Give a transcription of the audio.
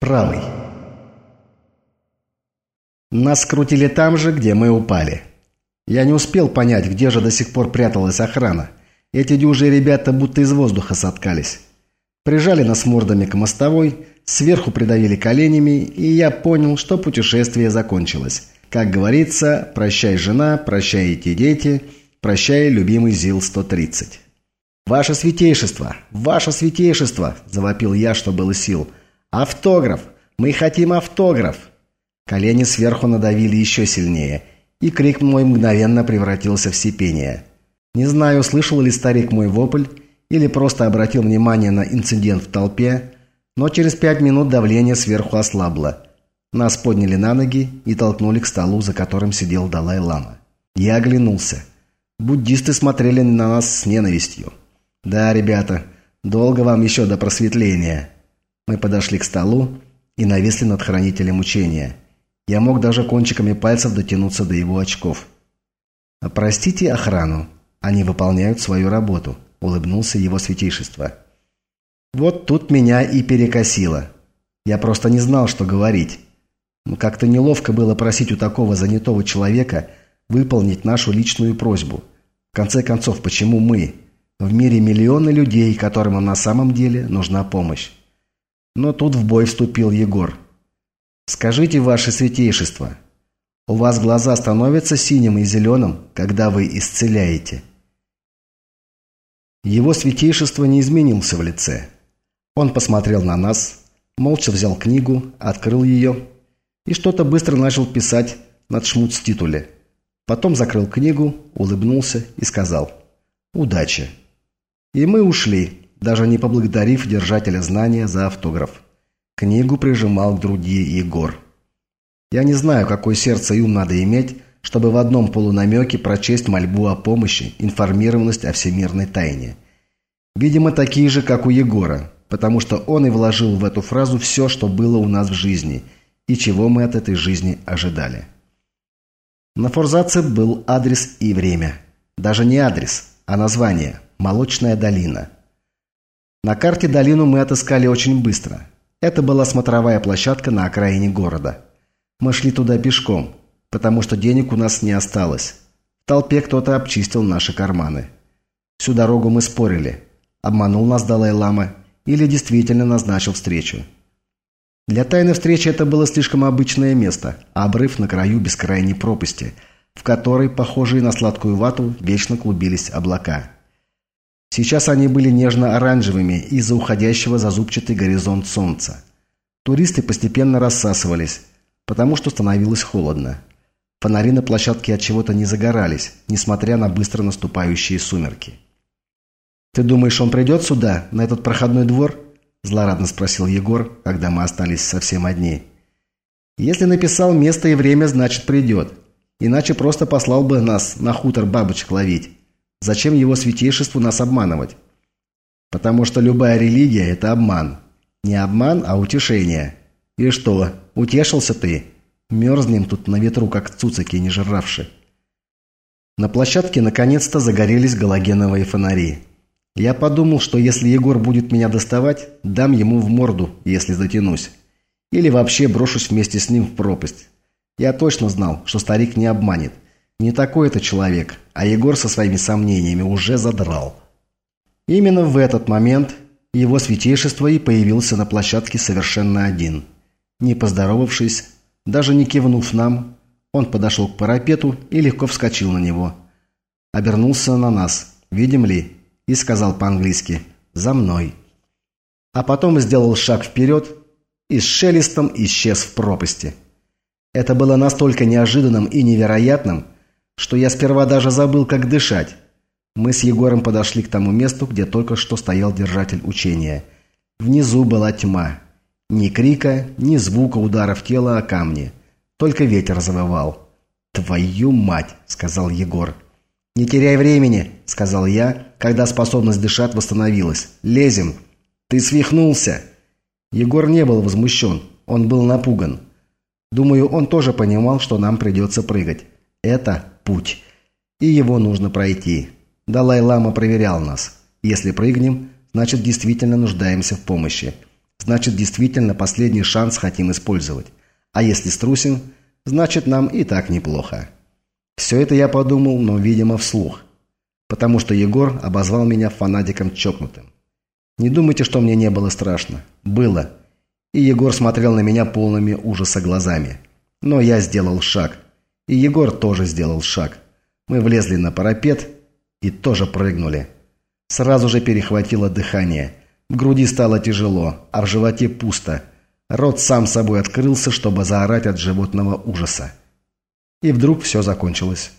Правый. Нас скрутили там же, где мы упали. Я не успел понять, где же до сих пор пряталась охрана. Эти дюжие ребята будто из воздуха соткались. Прижали нас мордами к мостовой, сверху придавили коленями, и я понял, что путешествие закончилось. Как говорится, прощай жена, прощай эти дети, прощай любимый ЗИЛ-130. «Ваше святейшество! Ваше святейшество!» – завопил я, что было сил. «Автограф! Мы хотим автограф!» Колени сверху надавили еще сильнее, и крик мой мгновенно превратился в сипение. Не знаю, слышал ли старик мой вопль, или просто обратил внимание на инцидент в толпе, но через пять минут давление сверху ослабло. Нас подняли на ноги и толкнули к столу, за которым сидел Далай-лама. Я оглянулся. Буддисты смотрели на нас с ненавистью. «Да, ребята, долго вам еще до просветления». Мы подошли к столу и нависли над хранителем учения. Я мог даже кончиками пальцев дотянуться до его очков. «Простите охрану, они выполняют свою работу», – улыбнулся его святейшество. Вот тут меня и перекосило. Я просто не знал, что говорить. Как-то неловко было просить у такого занятого человека выполнить нашу личную просьбу. В конце концов, почему мы? В мире миллионы людей, которым на самом деле нужна помощь. Но тут в бой вступил Егор. «Скажите, ваше святейшество, у вас глаза становятся синим и зеленым, когда вы исцеляете?» Его святейшество не изменился в лице. Он посмотрел на нас, молча взял книгу, открыл ее и что-то быстро начал писать над шмуц-титуле. Потом закрыл книгу, улыбнулся и сказал «Удачи». И мы ушли, даже не поблагодарив держателя знания за автограф. Книгу прижимал к груди Егор. Я не знаю, какое сердце и ум надо иметь, чтобы в одном полунамеке прочесть мольбу о помощи, информированность о всемирной тайне. Видимо, такие же, как у Егора, потому что он и вложил в эту фразу все, что было у нас в жизни – и чего мы от этой жизни ожидали. На форзаце был адрес и время. Даже не адрес, а название – Молочная долина. На карте долину мы отыскали очень быстро. Это была смотровая площадка на окраине города. Мы шли туда пешком, потому что денег у нас не осталось. В толпе кто-то обчистил наши карманы. Всю дорогу мы спорили, обманул нас Далай-Лама или действительно назначил встречу. Для тайной встречи это было слишком обычное место, обрыв на краю бескрайней пропасти, в которой, похожие на сладкую вату, вечно клубились облака. Сейчас они были нежно-оранжевыми из-за уходящего за зубчатый горизонт солнца. Туристы постепенно рассасывались, потому что становилось холодно. Фонари на площадке от чего-то не загорались, несмотря на быстро наступающие сумерки. «Ты думаешь, он придет сюда, на этот проходной двор?» Злорадно спросил Егор, когда мы остались совсем одни. Если написал место и время, значит придет. Иначе просто послал бы нас на хутор бабочек ловить. Зачем его святейшеству нас обманывать? Потому что любая религия – это обман. Не обман, а утешение. И что, утешился ты? Мерзнем тут на ветру, как цуцики не жравши. На площадке наконец-то загорелись галогеновые фонари. Я подумал, что если Егор будет меня доставать, дам ему в морду, если затянусь. Или вообще брошусь вместе с ним в пропасть. Я точно знал, что старик не обманет. Не такой это человек, а Егор со своими сомнениями уже задрал. Именно в этот момент его святейшество и появился на площадке совершенно один. Не поздоровавшись, даже не кивнув нам, он подошел к парапету и легко вскочил на него. Обернулся на нас. Видим ли, и сказал по-английски «За мной». А потом сделал шаг вперед и с шелестом исчез в пропасти. Это было настолько неожиданным и невероятным, что я сперва даже забыл, как дышать. Мы с Егором подошли к тому месту, где только что стоял держатель учения. Внизу была тьма. Ни крика, ни звука ударов тела о камни. Только ветер завывал. «Твою мать!» – сказал Егор. «Не теряй времени», — сказал я, когда способность дышать восстановилась. «Лезем». «Ты свихнулся». Егор не был возмущен, он был напуган. Думаю, он тоже понимал, что нам придется прыгать. Это путь. И его нужно пройти. Далай-лама проверял нас. Если прыгнем, значит действительно нуждаемся в помощи. значит действительно последний шанс хотим использовать. А если струсим, значит нам и так неплохо. Все это я подумал, но, видимо, вслух. Потому что Егор обозвал меня фанатиком чокнутым. Не думайте, что мне не было страшно. Было. И Егор смотрел на меня полными ужаса глазами. Но я сделал шаг. И Егор тоже сделал шаг. Мы влезли на парапет и тоже прыгнули. Сразу же перехватило дыхание. В груди стало тяжело, а в животе пусто. Рот сам собой открылся, чтобы заорать от животного ужаса. И вдруг все закончилось.